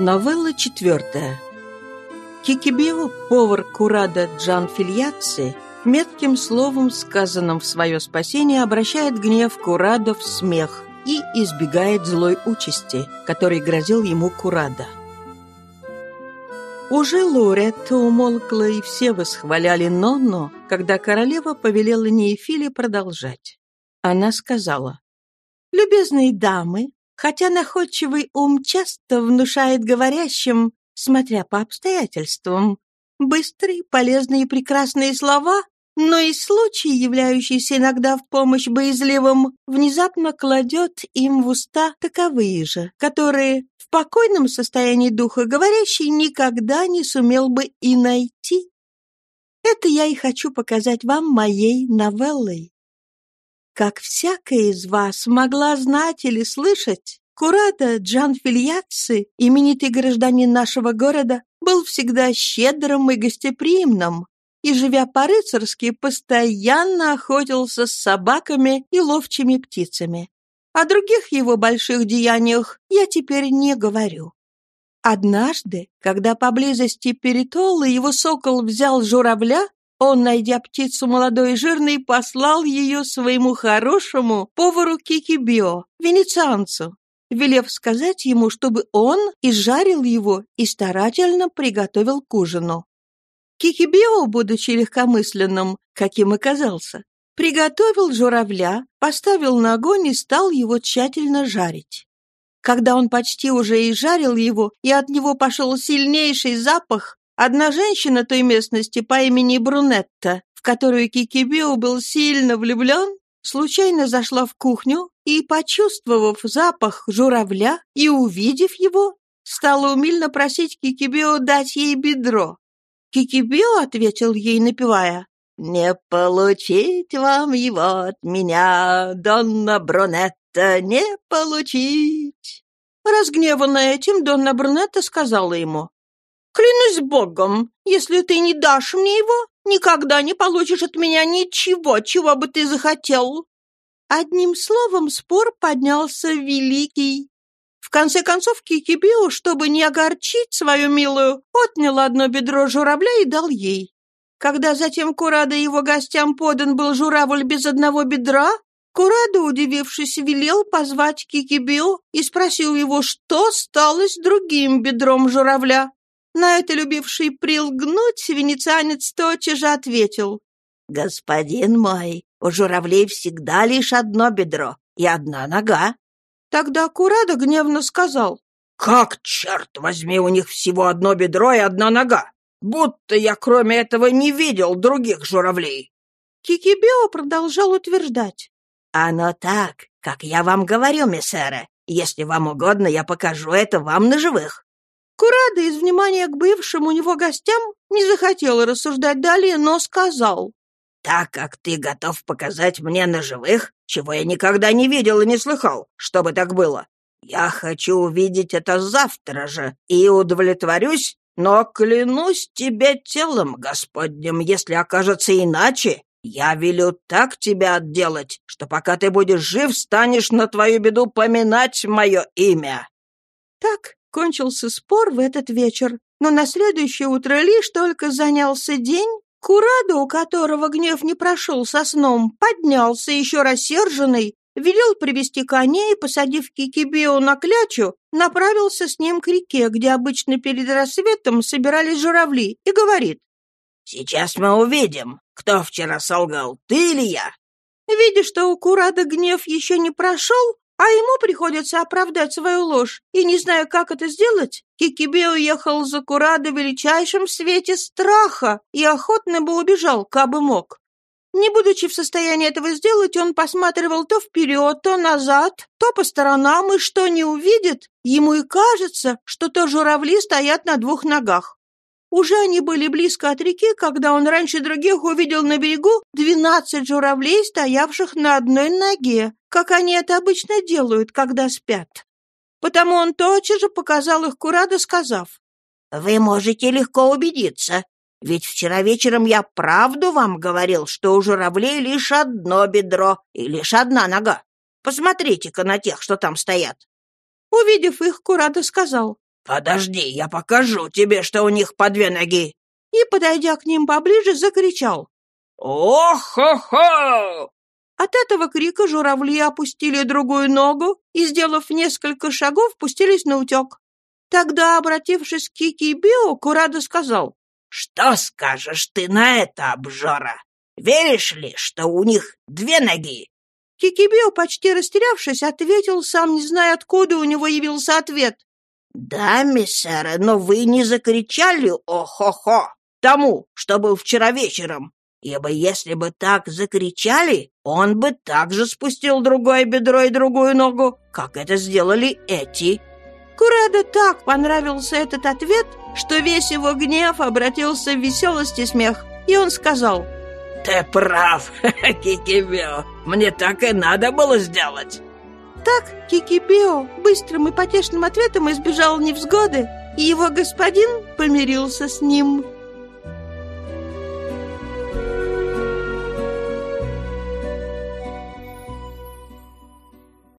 Новелла четвертая. Кикибио, повар Курада Джан Фильяци, метким словом, сказанным в свое спасение, обращает гнев Курада в смех и избегает злой участи, которой грозил ему Курада. Уже Лоретта умолкла, и все восхваляли Нонно, когда королева повелела Неефиле продолжать. Она сказала, «Любезные дамы, Хотя находчивый ум часто внушает говорящим, смотря по обстоятельствам, быстрые, полезные и прекрасные слова, но и случай, являющийся иногда в помощь боязливым, внезапно кладет им в уста таковые же, которые в покойном состоянии духа говорящий никогда не сумел бы и найти. Это я и хочу показать вам моей новеллой. Как всякая из вас могла знать или слышать, Курата Джан Фильяци, именитый гражданин нашего города, был всегда щедрым и гостеприимным, и, живя по-рыцарски, постоянно охотился с собаками и ловчими птицами. О других его больших деяниях я теперь не говорю. Однажды, когда поблизости Перитола его сокол взял журавля, он, найдя птицу молодой и жирной, послал ее своему хорошему повару Кикибио, венецианцу, велев сказать ему, чтобы он изжарил его и старательно приготовил к ужину. Кикибио, будучи легкомысленным, каким оказался, приготовил журавля, поставил на огонь и стал его тщательно жарить. Когда он почти уже изжарил его, и от него пошел сильнейший запах, Одна женщина той местности по имени Брунетта, в которую Кикибио был сильно влюблен, случайно зашла в кухню и, почувствовав запах журавля и увидев его, стала умильно просить Кикибио дать ей бедро. Кикибио ответил ей, напевая, «Не получить вам его от меня, Донна Брунетта, не получить!» Разгневанная этим, Донна Брунетта сказала ему, Клянусь богом, если ты не дашь мне его, никогда не получишь от меня ничего, чего бы ты захотел». Одним словом, спор поднялся великий. В конце концов, Кикибио, чтобы не огорчить свою милую, отнял одно бедро журавля и дал ей. Когда затем Курада его гостям подан был журавль без одного бедра, Курада, удивившись, велел позвать Кикибио и спросил его, что стало с другим бедром журавля. На это любивший прилгнуть, венецианец тотчас же ответил. «Господин мой, у журавлей всегда лишь одно бедро и одна нога». Тогда Курадо гневно сказал. «Как, черт возьми, у них всего одно бедро и одна нога? Будто я кроме этого не видел других журавлей». Кикибео продолжал утверждать. «Оно так, как я вам говорю, мессера. Если вам угодно, я покажу это вам на живых. Курада из внимания к бывшим у него гостям не захотел рассуждать далее, но сказал. «Так как ты готов показать мне на живых, чего я никогда не видел и не слыхал, чтобы так было, я хочу увидеть это завтра же и удовлетворюсь, но клянусь тебе телом Господним, если окажется иначе, я велю так тебя отделать, что пока ты будешь жив, станешь на твою беду поминать мое имя». Так Кончился спор в этот вечер, но на следующее утро лишь только занялся день, Курадо, у которого гнев не прошел со сном, поднялся еще рассерженный, велел привести коней посадив Кикибео на клячу, направился с ним к реке, где обычно перед рассветом собирались журавли, и говорит, «Сейчас мы увидим, кто вчера солгал, ты или я?» Видя, что у Курада гнев еще не прошел, а ему приходится оправдать свою ложь, и, не знаю, как это сделать, Кикибе уехал за Курадо в величайшем свете страха и охотно бы убежал, кабы мог. Не будучи в состоянии этого сделать, он посматривал то вперед, то назад, то по сторонам, и что не увидит, ему и кажется, что то журавли стоят на двух ногах. Уже они были близко от реки, когда он раньше других увидел на берегу двенадцать журавлей, стоявших на одной ноге, как они это обычно делают, когда спят. Потому он тотчас же показал их Курадо, сказав, «Вы можете легко убедиться, ведь вчера вечером я правду вам говорил, что у журавлей лишь одно бедро и лишь одна нога. Посмотрите-ка на тех, что там стоят». Увидев их, Курадо сказал, Подожди, я покажу тебе, что у них по две ноги. И, подойдя к ним поближе, закричал. «О-хо-хо!» От этого крика журавли опустили другую ногу и, сделав несколько шагов, пустились на утек. Тогда, обратившись к Кики и Био, Курадо сказал, «Что скажешь ты на это, обжора? Веришь ли, что у них две ноги?» Кикибио, почти растерявшись, ответил, сам не зная, откуда у него явился ответ. «Да, миссера, но вы не закричали «О-хо-хо» тому, что был вчера вечером, ибо если бы так закричали, он бы также спустил другое бедро и другую ногу, как это сделали эти». Курадо так понравился этот ответ, что весь его гнев обратился в веселость и смех, и он сказал «Ты прав, Кикибио, мне так и надо было сделать». Так Кикибио быстрым и потешным ответом избежал невзгоды, и его господин помирился с ним.